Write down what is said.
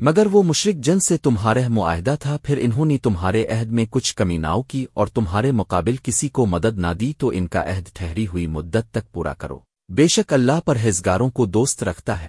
مگر وہ مشرق جن سے تمہارے معاہدہ تھا، پھر انہوں نے تمہارے عہد میں کچھ کمی ناؤ کی اور تمہارے مقابل کسی کو مدد نہ دی تو ان کا عہد ٹھہری ہوئی مدت تک پورا کرو۔ بے شک اللہ پر ہزگاروں کو دوست رکھتا ہے۔